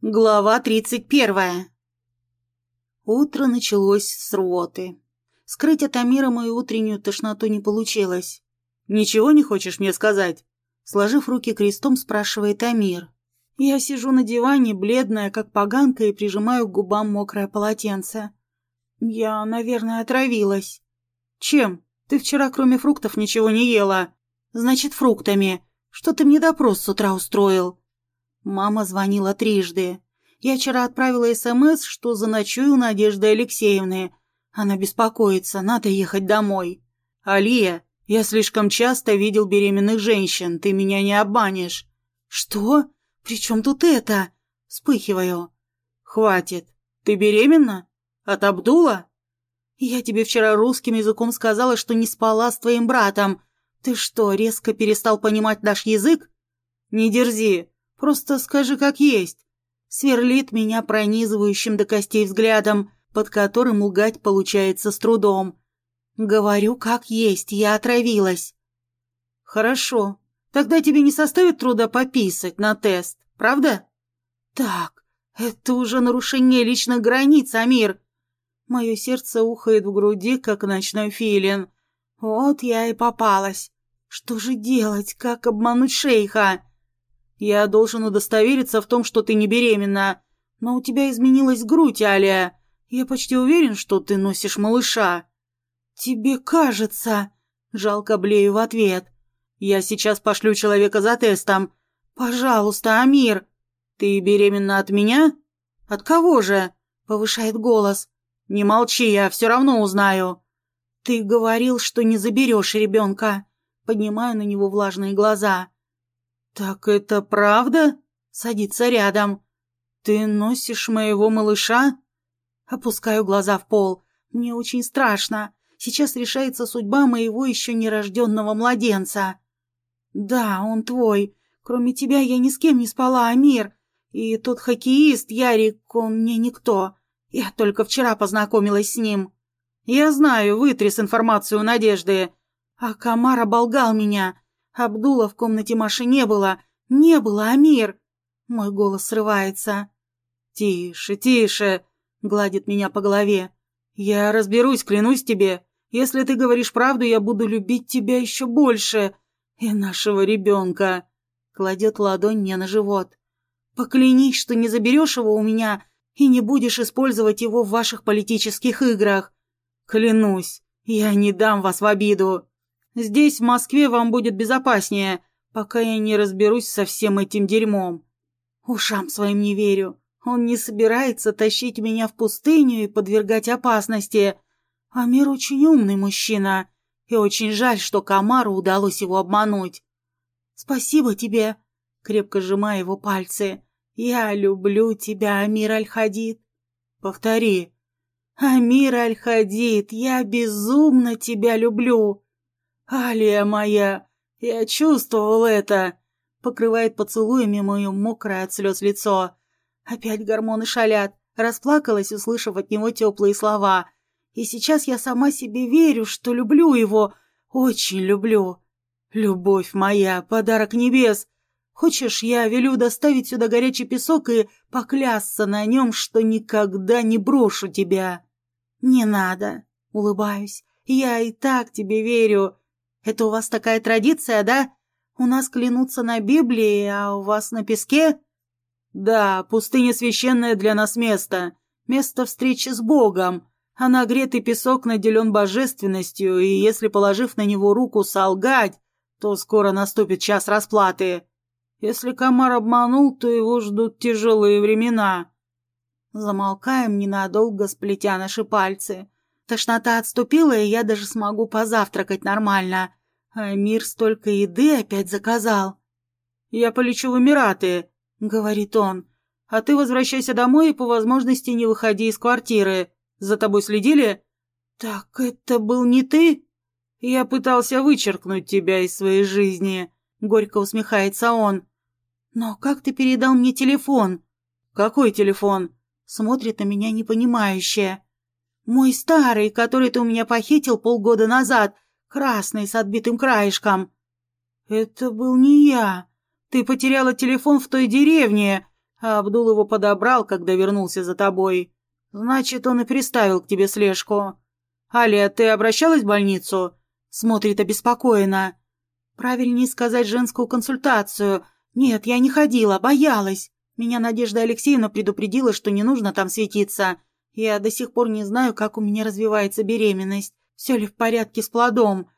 Глава тридцать первая. Утро началось с рвоты. Скрыть от Амира мою утреннюю тошноту не получилось. «Ничего не хочешь мне сказать?» Сложив руки крестом, спрашивает Амир. Я сижу на диване, бледная, как поганка, и прижимаю к губам мокрое полотенце. Я, наверное, отравилась. «Чем? Ты вчера, кроме фруктов, ничего не ела?» «Значит, фруктами. Что ты мне допрос с утра устроил?» Мама звонила трижды. Я вчера отправила СМС, что заночую у Надежды Алексеевны. Она беспокоится, надо ехать домой. «Алия, я слишком часто видел беременных женщин, ты меня не обманешь». «Что? При чем тут это?» Вспыхиваю. «Хватит. Ты беременна? От Абдула?» «Я тебе вчера русским языком сказала, что не спала с твоим братом. Ты что, резко перестал понимать наш язык?» «Не дерзи. Просто скажи, как есть. Сверлит меня пронизывающим до костей взглядом, под которым лгать получается с трудом. Говорю, как есть, я отравилась. Хорошо. Тогда тебе не составит труда пописать на тест, правда? Так, это уже нарушение личных границ, Амир. Мое сердце ухает в груди, как ночной филин. Вот я и попалась. Что же делать, как обмануть шейха? «Я должен удостовериться в том, что ты не беременна. Но у тебя изменилась грудь, Алия. Я почти уверен, что ты носишь малыша». «Тебе кажется...» Жалко блею в ответ. «Я сейчас пошлю человека за тестом. Пожалуйста, Амир. Ты беременна от меня?» «От кого же?» Повышает голос. «Не молчи, я все равно узнаю». «Ты говорил, что не заберешь ребенка». Поднимаю на него влажные глаза. «Так это правда?» Садится рядом. «Ты носишь моего малыша?» Опускаю глаза в пол. Мне очень страшно. Сейчас решается судьба моего еще нерожденного младенца. «Да, он твой. Кроме тебя я ни с кем не спала, Амир. И тот хоккеист, Ярик, он мне никто. Я только вчера познакомилась с ним. Я знаю, вытряс информацию Надежды. А Камар оболгал меня. Абдула в комнате Маши не было. Не было, Амир. Мой голос срывается. «Тише, тише!» — гладит меня по голове. «Я разберусь, клянусь тебе. Если ты говоришь правду, я буду любить тебя еще больше. И нашего ребенка!» Кладет ладонь мне на живот. «Поклянись, что не заберешь его у меня и не будешь использовать его в ваших политических играх. Клянусь, я не дам вас в обиду. Здесь, в Москве, вам будет безопаснее, пока я не разберусь со всем этим дерьмом. Ушам своим не верю. Он не собирается тащить меня в пустыню и подвергать опасности. Амир очень умный мужчина, и очень жаль, что Камару удалось его обмануть. Спасибо тебе, крепко сжимая его пальцы. Я люблю тебя, Амир Аль-Хадид. Повтори. Амир Аль-Хадид, я безумно тебя люблю. «Алия моя! Я чувствовал это!» Покрывает поцелуями мое мокрое от слез лицо. Опять гормоны шалят. Расплакалась, услышав от него теплые слова. И сейчас я сама себе верю, что люблю его. Очень люблю. Любовь моя, подарок небес. Хочешь, я велю доставить сюда горячий песок и поклясться на нем, что никогда не брошу тебя? Не надо. Улыбаюсь. Я и так тебе верю. Это у вас такая традиция, да? У нас клянутся на Библии, а у вас на песке? Да, пустыня священная для нас место. Место встречи с Богом. А нагретый песок наделен божественностью, и если, положив на него руку, солгать, то скоро наступит час расплаты. Если комар обманул, то его ждут тяжелые времена. Замолкаем ненадолго, сплетя наши пальцы. Тошнота отступила, и я даже смогу позавтракать нормально. А мир столько еды опять заказал. «Я полечу в Эмираты», — говорит он. «А ты возвращайся домой и по возможности не выходи из квартиры. За тобой следили?» «Так это был не ты?» «Я пытался вычеркнуть тебя из своей жизни», — горько усмехается он. «Но как ты передал мне телефон?» «Какой телефон?» Смотрит на меня непонимающе. Мой старый, который ты у меня похитил полгода назад, красный с отбитым краешком. Это был не я. Ты потеряла телефон в той деревне. А Абдул его подобрал, когда вернулся за тобой. Значит, он и приставил к тебе слежку. Алия, ты обращалась в больницу? Смотрит обеспокоенно. Правильнее сказать женскую консультацию. Нет, я не ходила, боялась. Меня Надежда Алексеевна предупредила, что не нужно там светиться. Я до сих пор не знаю, как у меня развивается беременность. Все ли в порядке с плодом.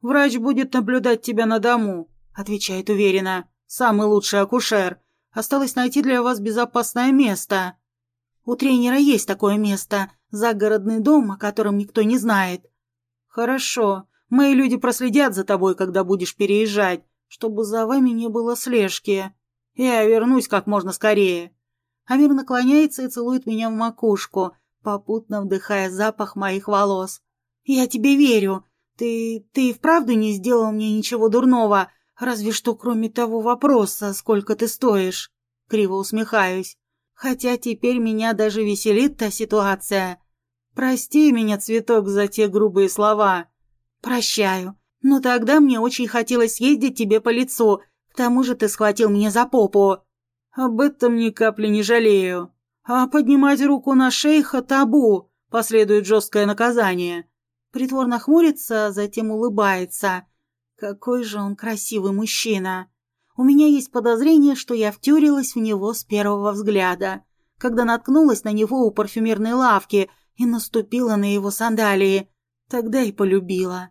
Врач будет наблюдать тебя на дому, отвечает уверенно. Самый лучший акушер. Осталось найти для вас безопасное место. У тренера есть такое место, загородный дом, о котором никто не знает. Хорошо. Мои люди проследят за тобой, когда будешь переезжать, чтобы за вами не было слежки. Я вернусь как можно скорее. Амир наклоняется и целует меня в макушку, попутно вдыхая запах моих волос. Я тебе верю. Ты... ты вправду не сделал мне ничего дурного, разве что кроме того вопроса, сколько ты стоишь. Криво усмехаюсь. Хотя теперь меня даже веселит та ситуация. Прости меня, цветок, за те грубые слова. Прощаю. Но тогда мне очень хотелось съездить тебе по лицу. К тому же ты схватил меня за попу. Об этом ни капли не жалею. А поднимать руку на шейха табу. Последует жесткое наказание. Притворно хмурится, затем улыбается. Какой же он красивый мужчина. У меня есть подозрение, что я втюрилась в него с первого взгляда, когда наткнулась на него у парфюмерной лавки и наступила на его сандалии. Тогда и полюбила.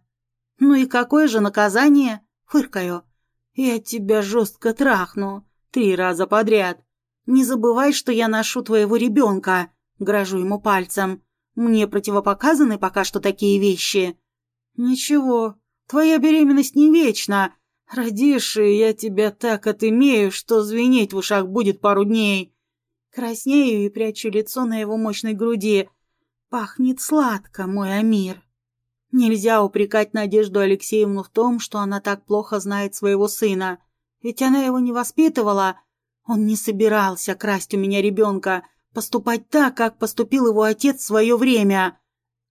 Ну и какое же наказание? Фыркаю. Я тебя жестко трахну. Три раза подряд. Не забывай, что я ношу твоего ребенка. Грожу ему пальцем. Мне противопоказаны пока что такие вещи. Ничего, твоя беременность не вечна, Родишь, и я тебя так отымею, что звенеть в ушах будет пару дней. Краснею и прячу лицо на его мощной груди. Пахнет сладко, мой Амир. Нельзя упрекать Надежду Алексеевну в том, что она так плохо знает своего сына. Ведь она его не воспитывала. Он не собирался красть у меня ребенка, поступать так, как поступил его отец в свое время.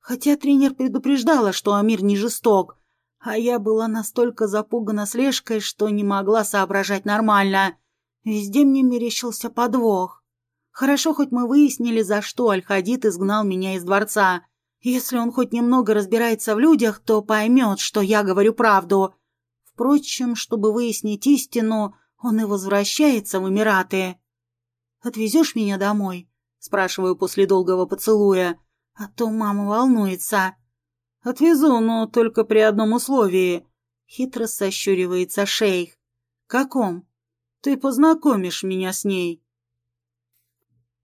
Хотя тренер предупреждала, что Амир не жесток, а я была настолько запугана слежкой, что не могла соображать нормально. Везде мне мерещился подвох. Хорошо, хоть мы выяснили, за что Аль-Хадид изгнал меня из дворца. Если он хоть немного разбирается в людях, то поймет, что я говорю правду. Впрочем, чтобы выяснить истину, он и возвращается в Эмираты. «Отвезешь меня домой?» – спрашиваю после долгого поцелуя. «А то мама волнуется». «Отвезу, но только при одном условии», — хитро сощуривается шейх. «Каком?» «Ты познакомишь меня с ней».